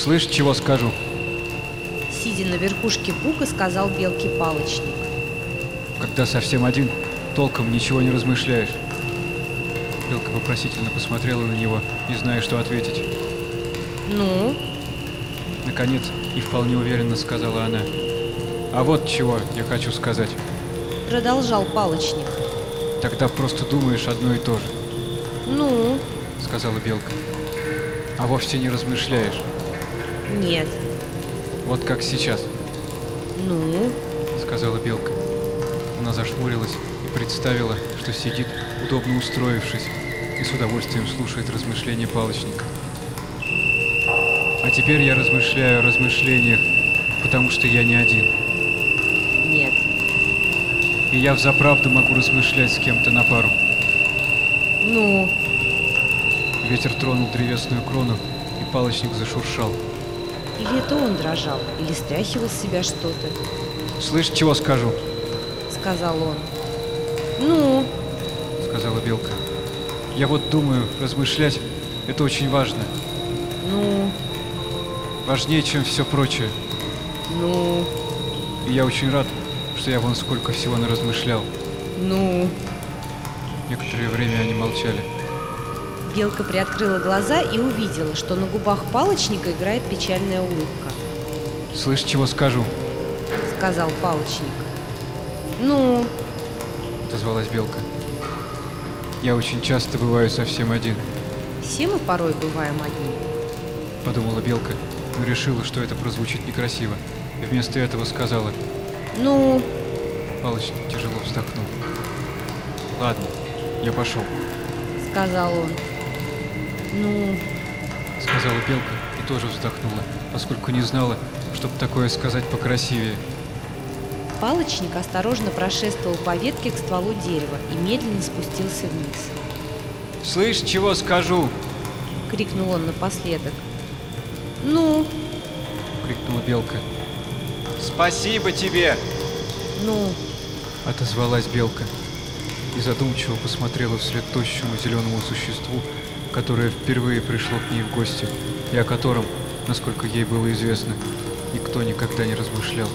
Слышь, чего скажу? Сидя на верхушке бука, сказал белке палочник. Когда совсем один, толком ничего не размышляешь. Белка вопросительно посмотрела на него, не зная, что ответить. Ну, Наконец, и вполне уверенно сказала она. А вот чего я хочу сказать. продолжал палочник. Тогда просто думаешь одно и то же, Ну, сказала Белка. А вовсе не размышляешь. Нет. Вот как сейчас, Ну, сказала Белка. Она зашмурилась и представила, что сидит, удобно устроившись, и с удовольствием слушает размышления палочника. А теперь я размышляю о размышлениях, потому что я не один. нет. И я взаправду могу размышлять с кем-то на пару. Ну, Ветер тронул древесную крону, и палочник зашуршал. Или это он дрожал, или стряхивал с себя что-то, «Слышь, чего скажу?» сказал он. Ну, — сказала Белка. «Я вот думаю, размышлять — это очень важно. ну, Важнее, чем все прочее. ну, И я очень рад, что я вон сколько всего наразмышлял». ну. Некоторое время они молчали. Белка приоткрыла глаза и увидела, что на губах палочника играет печальная улыбка. «Слышь, чего скажу?» Сказал палочник. Ну, — отозвалась Белка. «Я очень часто бываю совсем один», все мы порой бываем одни. — подумала Белка, но решила, что это прозвучит некрасиво, и вместо этого сказала. Ну, Палочник тяжело вздохнул. «Ладно, я пошел», сказал он. Ну, — сказала Белка и тоже вздохнула, поскольку не знала, чтобы такое сказать покрасивее. палочник осторожно прошествовал по ветке к стволу дерева и медленно спустился вниз. «Слышь, чего скажу?» Крикнул он напоследок. Ну, — крикнула Белка. «Спасибо тебе!» ну, — отозвалась Белка и задумчиво посмотрела вслед тощему зеленому существу, которое впервые пришло к ней в гости, и о котором, насколько ей было известно, никто никогда не размышлял.